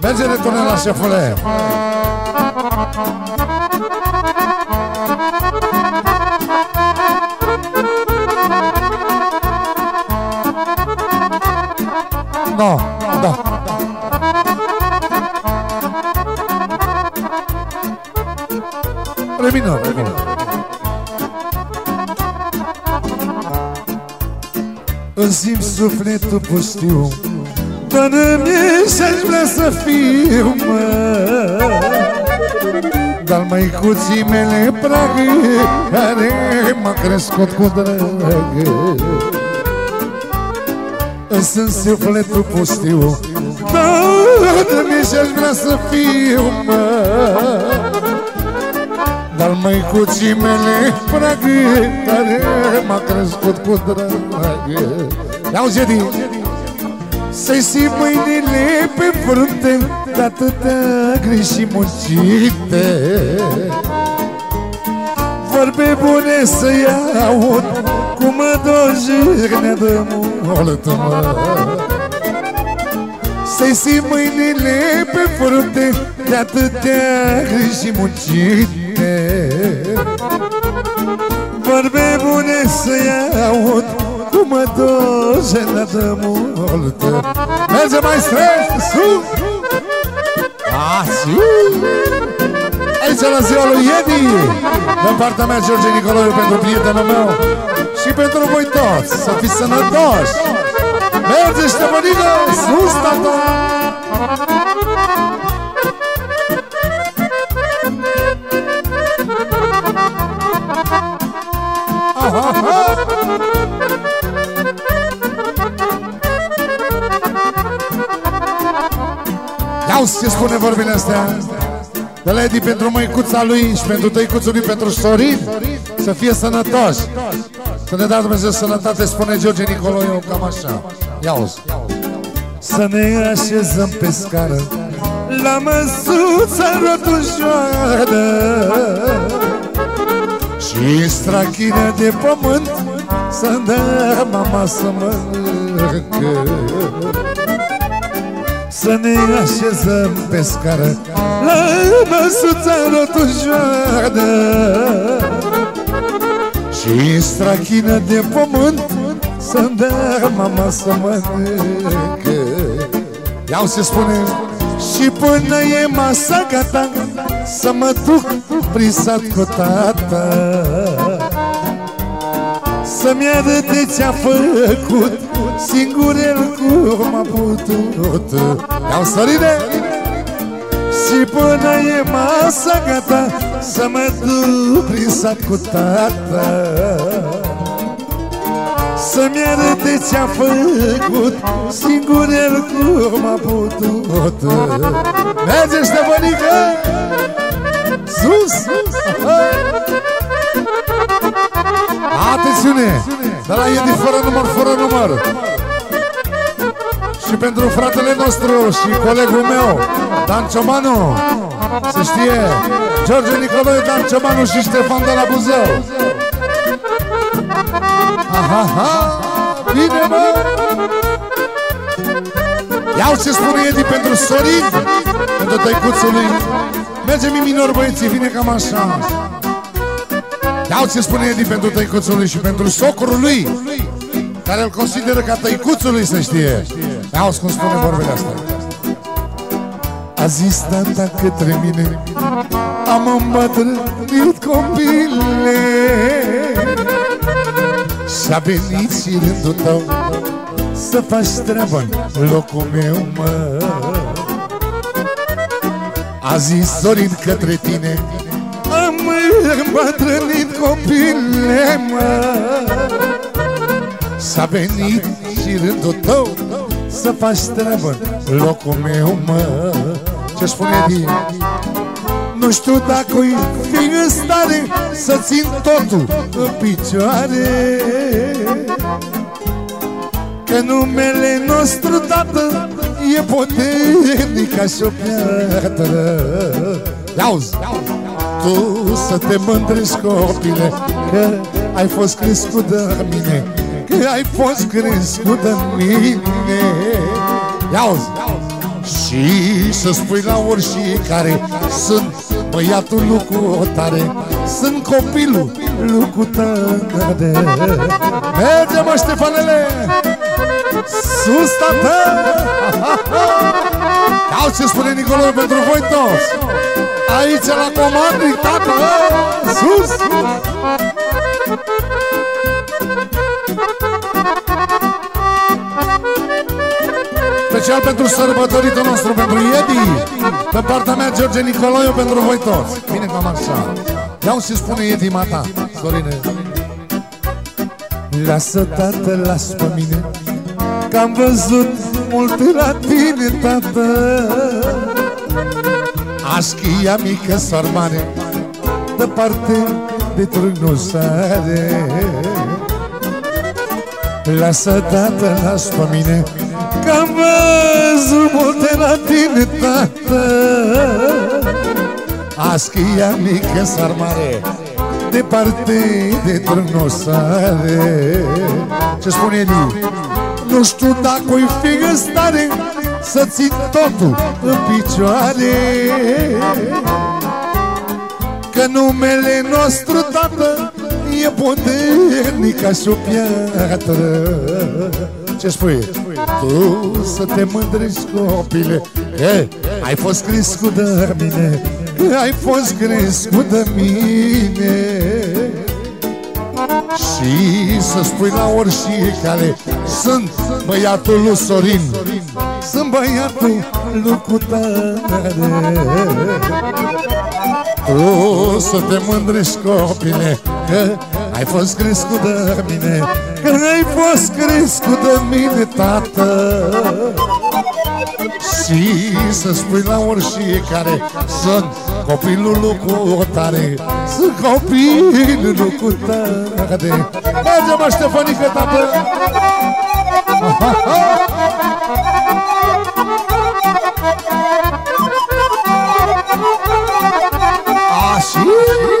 Benze ritornerà a Foleo. No, no. Remino, remino. Îmi simt sufletul pustiu. Dar mie și-aș vrea să fiu, mă. Dar măicuții mele pragă Care m-a crescut cu dragă sunt sufletul pustiu. Dar mie și-aș vrea să fiu, mă Dar măicuții mele pragă Care m-a crescut cu dragă. Ia-uzi, Edi! Să-i simt mâinile pe frunte De atâtea griji și muncite. Vorbe bune să-i aud Cum mă dojirne de mult, mă. Să-i simt mâinile pe frunte De atâtea griji și muncite Vorbe bune să-i aud Cum mă dojirne de mult Merge mai stres, sus! Ah, Aici la ziua lui Edi Din partea mea George Nicoloiu pentru prietenul meu Și pentru voi toți Să fiți sănătoși. Merge ștepănică Sus, tata Iau ce spune vorbile astea? De la Edi pentru măicuța lui și pentru tăicuțul lui, pentru Sorin Să fie sănătoși. Să ne dea Dumnezeu sănătate, spune George Nicoloiu, cam așa. Ia -uzi. Să ne așezăm pe scară La măsuța rotujoară Și strachină de pământ Să dă mama să mănâncă să ne așezăm pe scară La măsuța rotujoară Și strachină de pământ Să-mi dea mama să mănâncă. Iau se spune Și până e masa gata Să mă duc prisat cu tata. Să-mi arăte ce-a făcut Singur el cum a putut Iau sărine Și până e masa gata Să mă duc prin sat cu tata Să-mi arăte ce-a făcut Singur el cum a putut Merge ștefănică Sus, sus! Atențiune! De la Edi fără număr, fără număr. Și pentru fratele nostru și colegul meu Dan Ciomanu. Să știe George Nicolae, Dan Ciomanu și Ștefan de la Buzău. Aha, ha, bine mă Iau ce spune Edi pentru Sorin Pentru tăicuțul lui. Merge mi minor băieții, vine cam așa Iau ce spune Edi pentru tăicuțul lui și pentru socrul lui Care îl consideră ca tăicuțul lui să știe. Iau cum spune vorbele astea. A zis tata către mine Am îmbătrânit copile. Și-a venit și rândul tău Să faci treabă în locul meu, mă. A zis Sorin către tine îmbătrânit copile, mă. S-a venit și rândul tău Să faci treabă locul meu, mă. Ce spune din Nu știu dacă i fi în stare Să țin totul în picioare. Că numele nostru, tată E puternic ca și o piatră. Iauzi! Tu să te mândrești copile Că ai fost crescut de mine Că Că ai fost crescut în mine. Ia-uzi Și să spui la oricare Sunt băiatul lucru tare Sunt copilul lucru tare Merge mă Ștefanele! Sus tată! Iau ce spune Nicolae pentru voi toți. Aici la comandă, tată Sus! Special pentru sărbătoritul nostru, pentru Edi Pe partea mea, George Nicolae, pentru voi toți. Bine cam așa Iau și spune Edi Mata, Sorine Lasă, tată, las pe mine Că am văzut multe la tine, tată. Așchia mică, sor mare Departe de trâgnul sare Lasă, tată, las pe mine Că am văzut multe la tine, tată. Aschia mică, sar mare Departe de trâgnul sare Ce spune Eli? Nu știu dacă o fi în stare Să țin totul în picioare. Că numele nostru, tată E puternic ca și o piatră. Ce spui? Tu să te mândrești copile. E, Ai fost crescut de mine Ai fost crescut de mine. Și să spui la oricare Sunt băiatul lui Sorin. Sunt băiatul lui Cutare. Tu să te mândrești copile Că ai fost crescut de mine Că ai fost crescut de mine, tată. Și să spui la oricare Sunt copilul lui cu tare Sunt copilul lui cu tare. Merge mă Ștefănică, tată! Așa Să fii sănătoși